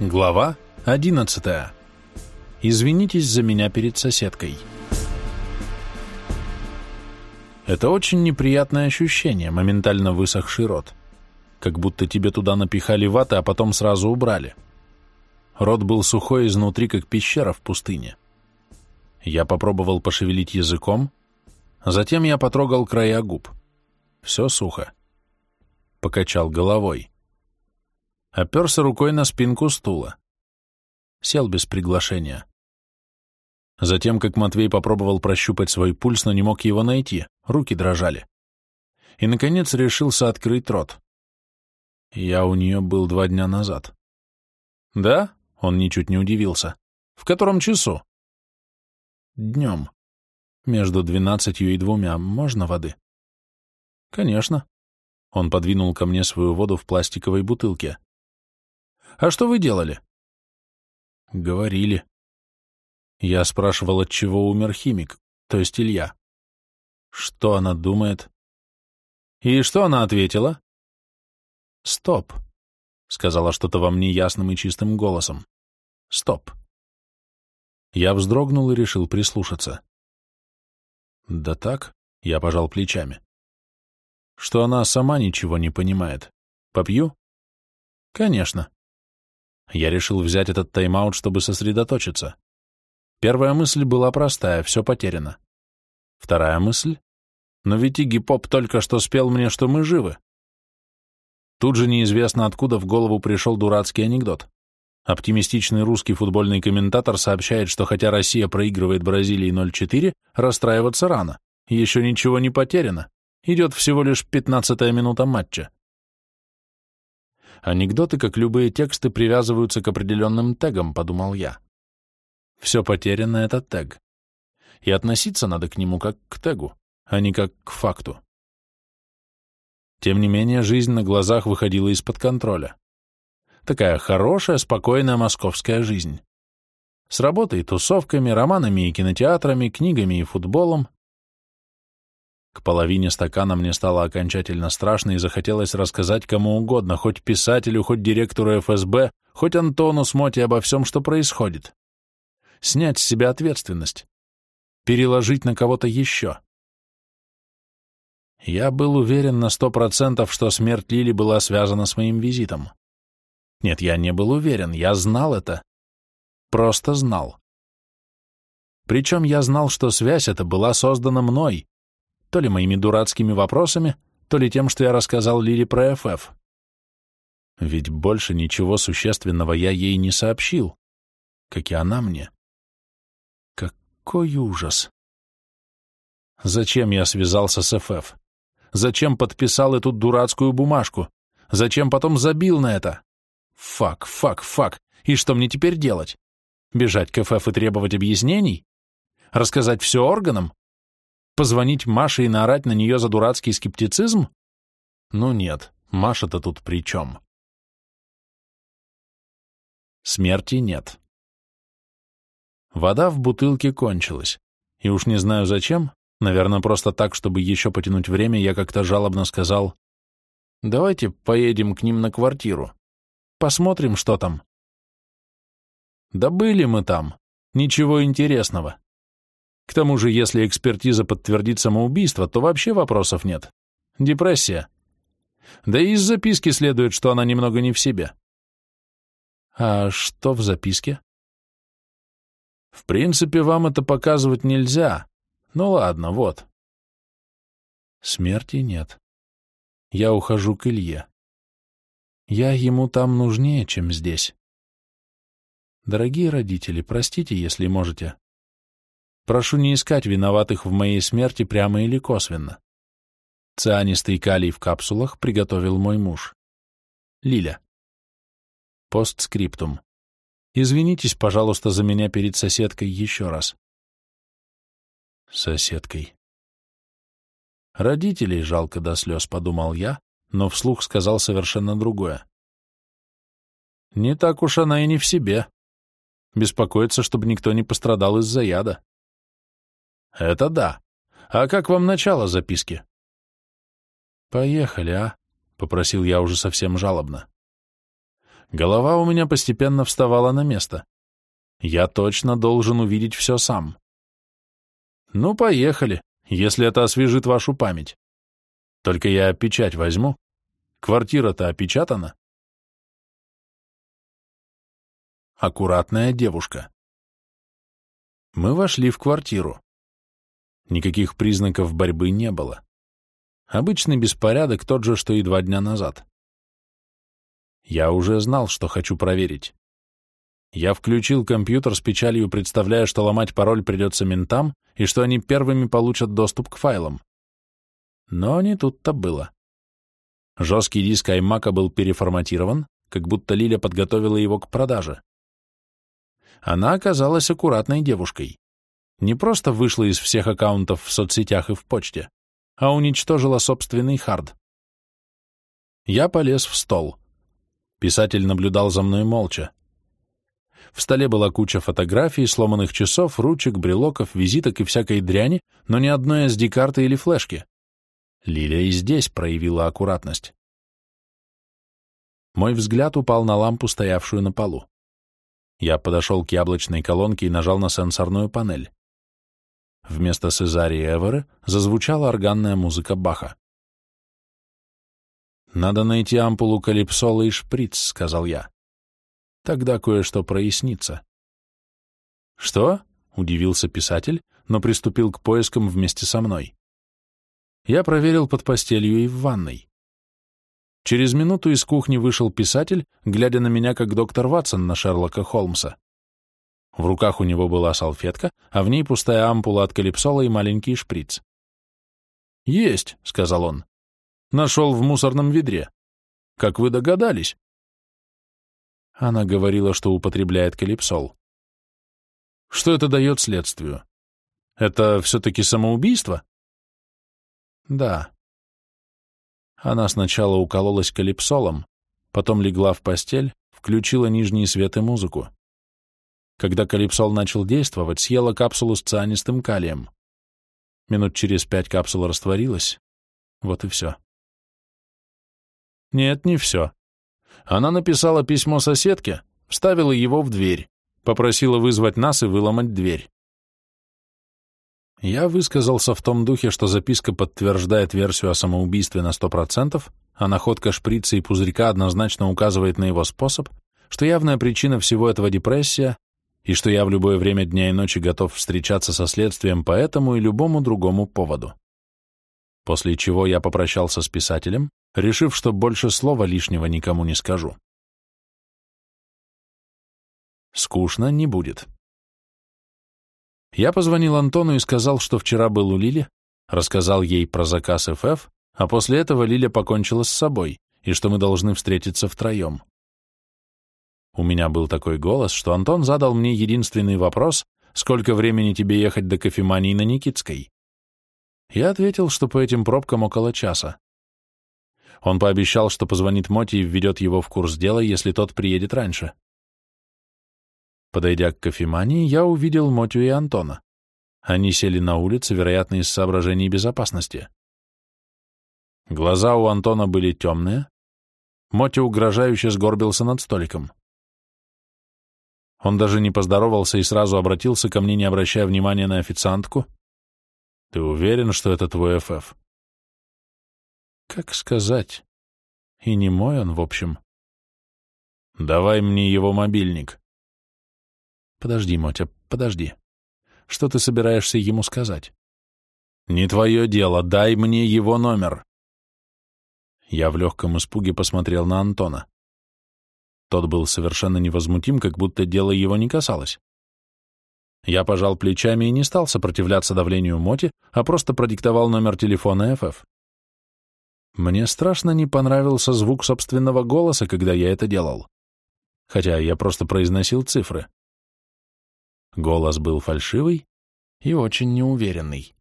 Глава 11. Извинитесь за меня перед соседкой. Это очень неприятное ощущение, моментально высохший рот. Как будто тебе туда напихали ваты, а потом сразу убрали. Рот был сухой изнутри, как пещера в пустыне. Я попробовал пошевелить языком, затем я потрогал края губ. Все сухо. Покачал головой оперся рукой на спинку стула. Сел без приглашения. Затем, как Матвей попробовал прощупать свой пульс, но не мог его найти, руки дрожали. И, наконец, решился открыть рот. Я у нее был два дня назад. «Да?» — он ничуть не удивился. «В котором часу?» «Днем. Между двенадцатью и двумя. Можно воды?» «Конечно». Он подвинул ко мне свою воду в пластиковой бутылке. А что вы делали? Говорили. Я спрашивал, от чего умер химик, то есть Илья. Что она думает? И что она ответила? Стоп, сказала что-то во мне ясным и чистым голосом. Стоп. Я вздрогнул и решил прислушаться. Да так, я пожал плечами. Что она сама ничего не понимает. Попью? Конечно. Я решил взять этот тайм-аут, чтобы сосредоточиться. Первая мысль была простая, все потеряно. Вторая мысль? Но ведь Игги Поп только что спел мне, что мы живы. Тут же неизвестно откуда в голову пришел дурацкий анекдот. Оптимистичный русский футбольный комментатор сообщает, что хотя Россия проигрывает Бразилии 0-4, расстраиваться рано. Еще ничего не потеряно. Идет всего лишь 15-я минута матча. Анекдоты, как любые тексты, привязываются к определенным тегам, подумал я. Все потеряно — это тег. И относиться надо к нему как к тегу, а не как к факту. Тем не менее, жизнь на глазах выходила из-под контроля. Такая хорошая, спокойная московская жизнь. С работой, тусовками, романами и кинотеатрами, книгами и футболом, к половине стакана мне стало окончательно страшно и захотелось рассказать кому угодно, хоть писателю, хоть директору ФСБ, хоть Антону Смоти обо всем, что происходит. Снять с себя ответственность. Переложить на кого-то еще. Я был уверен на сто процентов, что смерть Лили была связана с моим визитом. Нет, я не был уверен, я знал это. Просто знал. Причем я знал, что связь эта была создана мной, то ли моими дурацкими вопросами, то ли тем, что я рассказал Лили про ФФ. Ведь больше ничего существенного я ей не сообщил, как и она мне. Какой ужас! Зачем я связался с ФФ? Зачем подписал эту дурацкую бумажку? Зачем потом забил на это? Фак, фак, фак. И что мне теперь делать? Бежать к ФФ и требовать объяснений? Рассказать все органам? Позвонить Маше и наорать на нее за дурацкий скептицизм? Ну нет, Маша-то тут при чем? Смерти нет. Вода в бутылке кончилась, и уж не знаю зачем, наверное, просто так, чтобы еще потянуть время, я как-то жалобно сказал, «Давайте поедем к ним на квартиру, посмотрим, что там». Да были мы там, ничего интересного. К тому же, если экспертиза подтвердит самоубийство, то вообще вопросов нет. Депрессия. Да и из записки следует, что она немного не в себе. А что в записке? В принципе, вам это показывать нельзя. Ну ладно, вот. Смерти нет. Я ухожу к Илье. Я ему там нужнее, чем здесь. Дорогие родители, простите, если можете. Прошу не искать виноватых в моей смерти прямо или косвенно. Цианистый калий в капсулах приготовил мой муж. Лиля. Постскриптум. Извинитесь, пожалуйста, за меня перед соседкой еще раз. Соседкой. Родителей жалко до слез, подумал я, но вслух сказал совершенно другое. Не так уж она и не в себе. Беспокоится, чтобы никто не пострадал из-за яда. Это да. А как вам начало записки? Поехали, а? Попросил я уже совсем жалобно. Голова у меня постепенно вставала на место. Я точно должен увидеть все сам. Ну, поехали, если это освежит вашу память. Только я печать возьму. Квартира-то опечатана. Аккуратная девушка. Мы вошли в квартиру. Никаких признаков борьбы не было. Обычный беспорядок, тот же, что и два дня назад. Я уже знал, что хочу проверить. Я включил компьютер с печалью, представляя, что ломать пароль придется ментам и что они первыми получат доступ к файлам. Но не тут-то было. Жесткий диск iMac был переформатирован, как будто Лиля подготовила его к продаже. Она оказалась аккуратной девушкой. Не просто вышла из всех аккаунтов в соцсетях и в почте, а уничтожила собственный хард. Я полез в стол. Писатель наблюдал за мной молча. В столе была куча фотографий, сломанных часов, ручек, брелоков, визиток и всякой дряни, но ни одной SD-карты или флешки. Лилия и здесь проявила аккуратность. Мой взгляд упал на лампу, стоявшую на полу. Я подошел к яблочной колонке и нажал на сенсорную панель. Вместо Сезарии Эверы зазвучала органная музыка Баха. «Надо найти ампулу калипсола и шприц», — сказал я. «Тогда кое-что прояснится». «Что?» — удивился писатель, но приступил к поискам вместе со мной. Я проверил под постелью и в ванной. Через минуту из кухни вышел писатель, глядя на меня, как доктор Ватсон на Шерлока Холмса. В руках у него была салфетка, а в ней пустая ампула от калипсола и маленький шприц. «Есть», — сказал он. «Нашел в мусорном ведре. Как вы догадались?» Она говорила, что употребляет калипсол. «Что это дает следствию? Это все-таки самоубийство?» Да. Она сначала укололась калипсолом, потом легла в постель, включила нижний свет и музыку. Когда калипсол начал действовать, съела капсулу с цианистым калием. Минут через пять капсула растворилась. Вот и все. Нет, не все. Она написала письмо соседке, вставила его в дверь, попросила вызвать нас и выломать дверь. Я высказался в том духе, что записка подтверждает версию о самоубийстве на сто процентов, а находка шприца и пузырька однозначно указывает на его способ, что явная причина всего этого депрессия, и что я в любое время дня и ночи готов встречаться со следствием по этому и любому другому поводу. После чего я попрощался с писателем, решив, что больше слова лишнего никому не скажу. Скучно не будет. Я позвонил Антону и сказал, что вчера был у Лили, рассказал ей про заказ ФФ, а после этого Лиля покончила с собой, и что мы должны встретиться втроем. У меня был такой голос, что Антон задал мне единственный вопрос, сколько времени тебе ехать до кофемании на Никитской. Я ответил, что по этим пробкам около часа. Он пообещал, что позвонит Моти и введет его в курс дела, если тот приедет раньше. Подойдя к кофемании, я увидел Мотю и Антона. Они сели на улице, вероятно, из соображений безопасности. Глаза у Антона были темные. Мотя угрожающе сгорбился над столиком. Он даже не поздоровался и сразу обратился ко мне, не обращая внимания на официантку. «Ты уверен, что это твой ФФ?» «Как сказать? И не мой он, в общем». «Давай мне его мобильник». Подожди, Мотя, подожди. Что ты собираешься ему сказать? Не твое дело, дай мне его номер. Я в легком испуге посмотрел на Антона. Тот был совершенно невозмутим, как будто дело его не касалось. Я пожал плечами и не стал сопротивляться давлению Моти, а просто продиктовал номер телефона ФФ. Мне страшно не понравился звук собственного голоса, когда я это делал. Хотя я просто произносил цифры. Голос был фальшивый и очень неуверенный.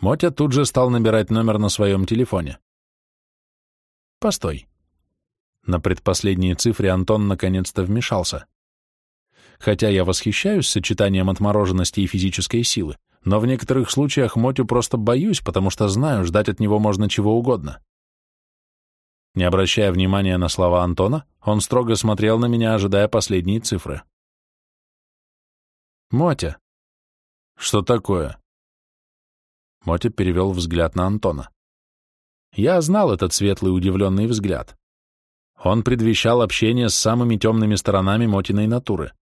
Мотя тут же стал набирать номер на своем телефоне. «Постой». На предпоследней цифре Антон наконец-то вмешался. Хотя я восхищаюсь сочетанием отмороженности и физической силы, но в некоторых случаях Мотю просто боюсь, потому что знаю, ждать от него можно чего угодно. Не обращая внимания на слова Антона, он строго смотрел на меня, ожидая последние цифры. «Мотя!» «Что такое?» Мотя перевел взгляд на Антона. Я знал этот светлый удивленный взгляд. Он предвещал общение с самыми темными сторонами Мотиной натуры.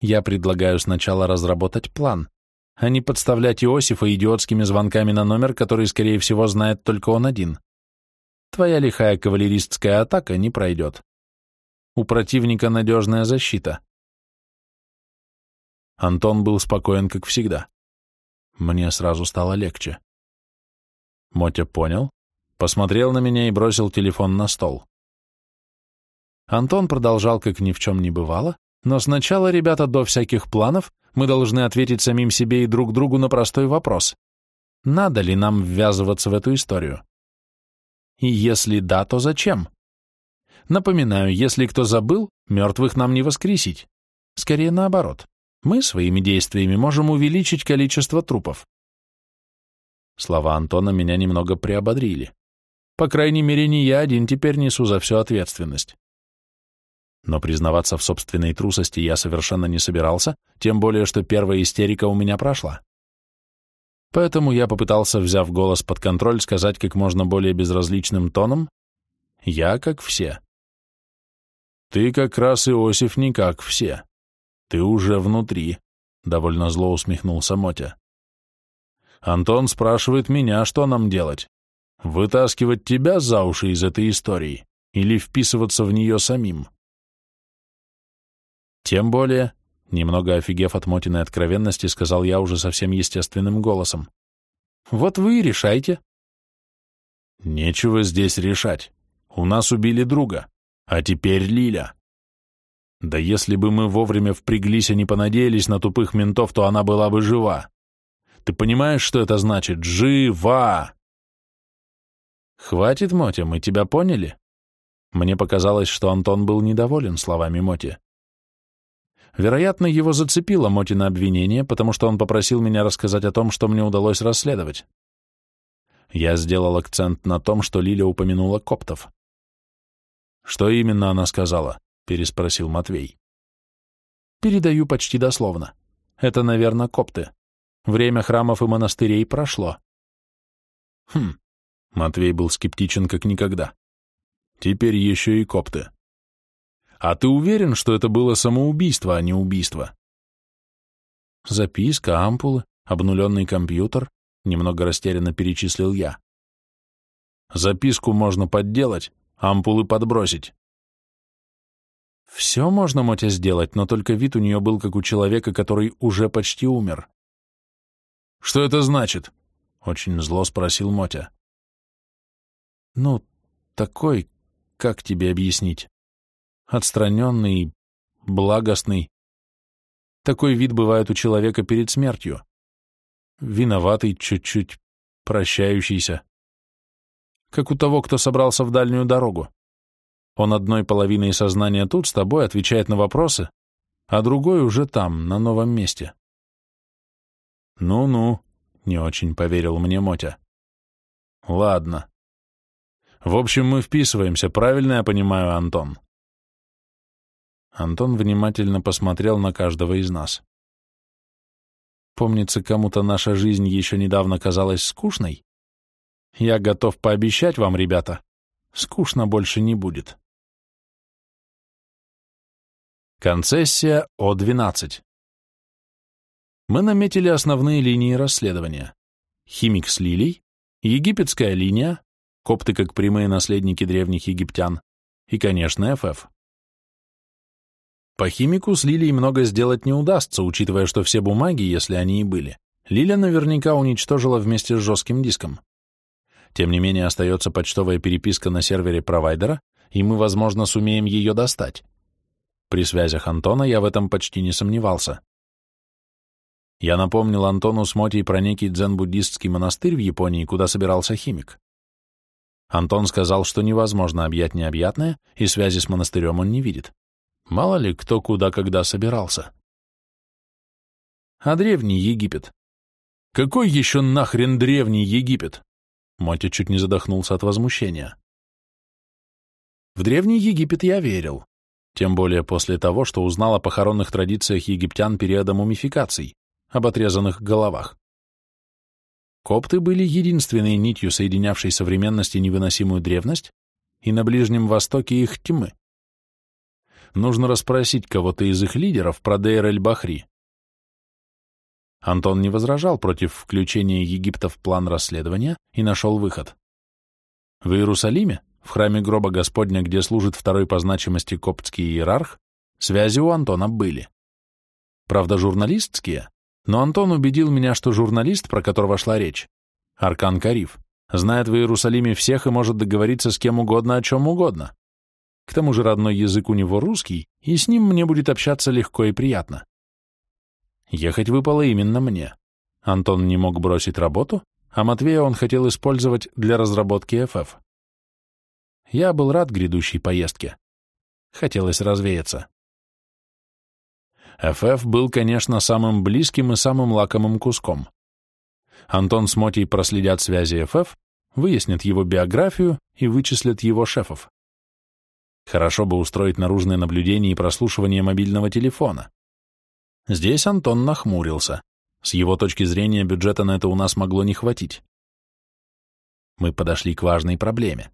Я предлагаю сначала разработать план, а не подставлять Иосифа идиотскими звонками на номер, который, скорее всего, знает только он один. Твоя лихая кавалеристская атака не пройдет. У противника надежная защита. Антон был спокоен, как всегда. Мне сразу стало легче. Мотя понял, посмотрел на меня и бросил телефон на стол. Антон продолжал, как ни в чем не бывало, но сначала, ребята, до всяких планов, мы должны ответить самим себе и друг другу на простой вопрос. Надо ли нам ввязываться в эту историю? И если да, то зачем? Напоминаю, если кто забыл, мертвых нам не воскресить. Скорее наоборот. Мы своими действиями можем увеличить количество трупов. Слова Антона меня немного приободрили. По крайней мере, не я один теперь несу за всю ответственность. Но признаваться в собственной трусости я совершенно не собирался, тем более, что первая истерика у меня прошла. Поэтому я попытался, взяв голос под контроль, сказать как можно более безразличным тоном «Я как все». «Ты как раз, Иосиф, не как все. Ты уже внутри», — довольно зло усмехнулся Мотя. «Антон спрашивает меня, что нам делать. Вытаскивать тебя за уши из этой истории или вписываться в нее самим?» Тем более, немного офигев от Мотиной откровенности, сказал я уже совсем естественным голосом. Вот вы и решайте. Нечего здесь решать. У нас убили друга, а теперь Лиля. Да если бы мы вовремя впряглись и не понадеялись на тупых ментов, то она была бы жива. Ты понимаешь, что это значит? Жива! Хватит, Мотя, мы тебя поняли? Мне показалось, что Антон был недоволен словами Моти. Вероятно, его зацепило Мотина обвинение, потому что он попросил меня рассказать о том, что мне удалось расследовать. Я сделал акцент на том, что Лиля упомянула коптов. «Что именно она сказала?» — переспросил Матвей. «Передаю почти дословно. Это, наверное, копты. Время храмов и монастырей прошло». «Хм». Матвей был скептичен как никогда. «Теперь еще и копты. А ты уверен, что это было самоубийство, а не убийство? Записка, ампулы, обнуленный компьютер, немного растерянно перечислил я. Записку можно подделать, ампулы подбросить. Все можно, Мотя, сделать, но только вид у нее был как у человека, который уже почти умер. Что это значит? Очень зло спросил Мотя. Ну, такой, как тебе объяснить? отстраненный, благостный. Такой вид бывает у человека перед смертью. Виноватый, чуть-чуть, прощающийся. Как у того, кто собрался в дальнюю дорогу. Он одной половиной сознания тут с тобой отвечает на вопросы, а другой уже там, на новом месте. «Ну-ну», — не очень поверил мне Мотя. «Ладно. В общем, мы вписываемся, правильно я понимаю, Антон?» Антон внимательно посмотрел на каждого из нас. Помнится, кому-то наша жизнь еще недавно казалась скучной? Я готов пообещать вам, ребята, скучно больше не будет. Концессия О-12 Мы наметили основные линии расследования. Химик с лилий, египетская линия, копты как прямые наследники древних египтян, и, конечно, ФФ. По химику с Лилией много сделать не удастся, учитывая, что все бумаги, если они и были, Лиля наверняка уничтожила вместе с жестким диском. Тем не менее, остается почтовая переписка на сервере провайдера, и мы, возможно, сумеем ее достать. При связях Антона я в этом почти не сомневался. Я напомнил Антону с Мотей про некий дзен-буддистский монастырь в Японии, куда собирался химик. Антон сказал, что невозможно объять необъятное, и связи с монастырем он не видит. Мало ли, кто куда когда собирался. А древний Египет? Какой еще нахрен древний Египет? Мотя чуть не задохнулся от возмущения. В Древний Египет я верил, тем более после того, что узнал о похоронных традициях египтян периода мумификаций, об отрезанных головах. Копты были единственной нитью, соединявшей современность и невыносимую древность, и на Ближнем Востоке их тьмы. Нужно расспросить кого-то из их лидеров про Дейр эль-Бахри. Антон не возражал против включения Египта в план расследования и нашел выход. В Иерусалиме, в храме гроба Господня, где служит второй по значимости коптский иерарх, связи у Антона были. Правда, журналистские, но Антон убедил меня, что журналист, про которого шла речь, Аркан Кариф, знает в Иерусалиме всех и может договориться с кем угодно о чем угодно. К тому же родной язык у него русский, и с ним мне будет общаться легко и приятно. Ехать выпало именно мне. Антон не мог бросить работу, а Матвея он хотел использовать для разработки ФФ. Я был рад грядущей поездке. Хотелось развеяться. ФФ был, конечно, самым близким и самым лакомым куском. Антон с Мотей проследят связи ФФ, выяснят его биографию и вычислят его шефов. Хорошо бы устроить наружное наблюдение и прослушивание мобильного телефона. Здесь Антон нахмурился. С его точки зрения бюджета на это у нас могло не хватить. Мы подошли к важной проблеме.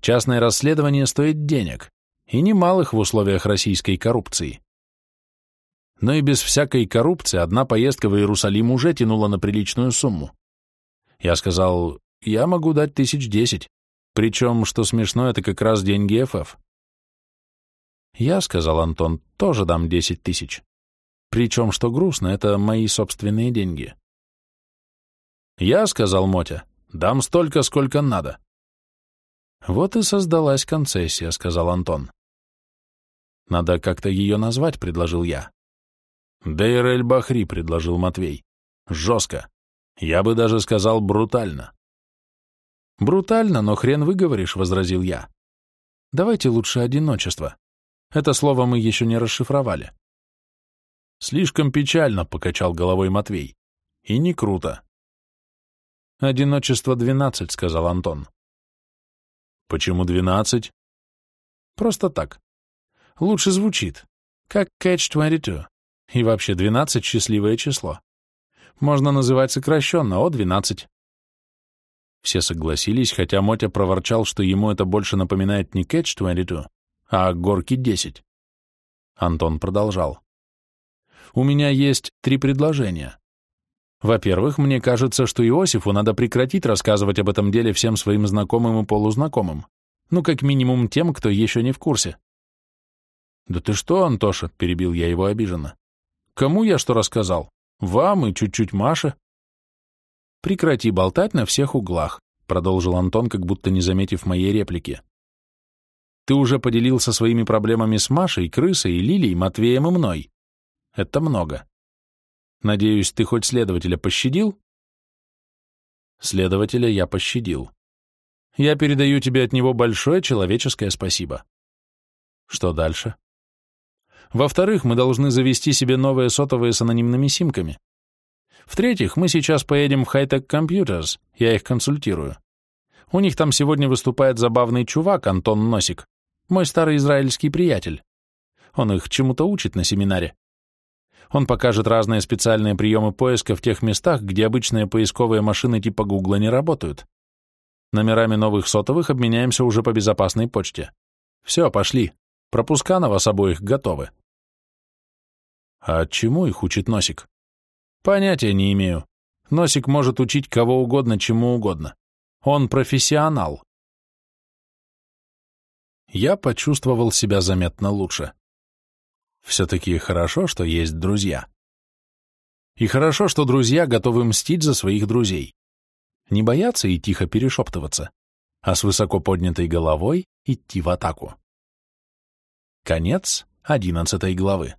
Частное расследование стоит денег, и немалых в условиях российской коррупции. Но и без всякой коррупции одна поездка в Иерусалим уже тянула на приличную сумму. Я сказал, я могу дать тысяч десять, причем, что смешно, это как раз деньги ФФ. Я, сказал Антон, тоже дам десять тысяч. Причем, что грустно, это мои собственные деньги. Я, сказал Мотя, дам столько, сколько надо. Вот и создалась концессия, сказал Антон. Надо как-то ее назвать, предложил я. Дейр эль-Бахри, предложил Матвей. Жестко. Я бы даже сказал брутально. Брутально, но хрен выговоришь, возразил я. Давайте лучше одиночество. Это слово мы еще не расшифровали. Слишком печально, покачал головой Матвей. И не круто. Одиночество двенадцать, сказал Антон. Почему двенадцать? Просто так. Лучше звучит. Как Catch-22. И вообще двенадцать — счастливое число. Можно называть сокращенно О-12. Все согласились, хотя Мотя проворчал, что ему это больше напоминает не Catch-22, а Горки 10. Антон продолжал. У меня есть три предложения. Во-первых, мне кажется, что Иосифу надо прекратить рассказывать об этом деле всем своим знакомым и полузнакомым. Ну, как минимум тем, кто еще не в курсе. «Да ты что, Антоша?» — перебил я его обиженно. «Кому я что рассказал? Вам и чуть-чуть Маше?» «Прекрати болтать на всех углах», — продолжил Антон, как будто не заметив моей реплики. «Ты уже поделился своими проблемами с Машей, Крысой, Лилией, Матвеем и мной. Это много. Надеюсь, ты хоть следователя пощадил? Следователя я пощадил. Я передаю тебе от него большое человеческое спасибо. Что дальше? Во-вторых, мы должны завести себе новые сотовые с анонимными симками. В-третьих, мы сейчас поедем в Hightech Computers, я их консультирую. У них там сегодня выступает забавный чувак, Антон Носик, мой старый израильский приятель. Он их чему-то учит на семинаре. Он покажет разные специальные приемы поиска в тех местах, где обычные поисковые машины типа Гугла не работают. Номерами новых сотовых обменяемся уже по безопасной почте. Все, пошли. Пропуска на вас обоих готовы. А чему их учит Носик? Понятия не имею. Носик может учить кого угодно, чему угодно. Он профессионал. Я почувствовал себя заметно лучше. Все-таки хорошо, что есть друзья. И хорошо, что друзья готовы мстить за своих друзей. Не бояться и тихо перешептываться, а с высоко поднятой головой идти в атаку. Конец одиннадцатой главы.